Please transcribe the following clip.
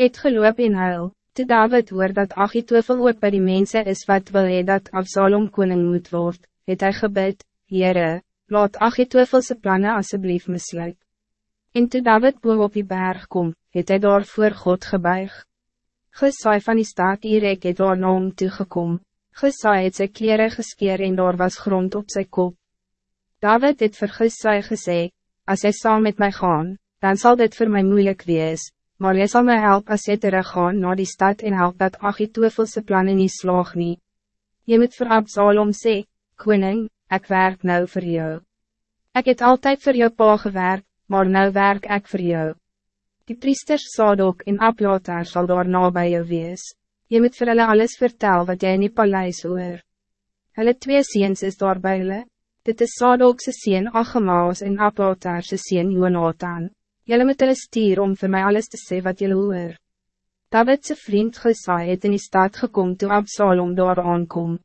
het geloop in huil, toe David hoor dat Achitofel ook bij die mensen is wat wil hee dat Absalom koning moet word, het hy gebid, Heere, laat Achitofelse plannen alsjeblieft misluit. En toe David boven op die berg kom, het hij daar voor God gebuig. Gesaai van die staat Irek het daar na hom toegekom. Gesaai het sy kleren geskeer en daar was grond op zijn kop. David het vir Gesaai gesê, as hy saam met mij gaan, dan zal dit voor mij moeilijk wees, maar jy zal mij helpen als jy teruggaan naar die stad en help dat Achitofelse plannen niet slaag nie. Jy moet vir Absalom sê, koning, ik werk nou voor jou. Ik het altijd voor jou pa gewerkt, maar nou werk ik voor jou. Die priesters Sadok en Abjatar zal daarna bij jou wees. Je moet vir hulle alles vertel wat jij in die paleis hoor. Hulle twee seens is daar by hulle. Dit is Sadokse seen Achemaas en Abjatarse seen Jonathan. Jullie moet hulle stuur om voor mij alles te sê wat jullie hoor. Davidse vriend Gesai het in die stad gekomen toen Absalom daar aankom.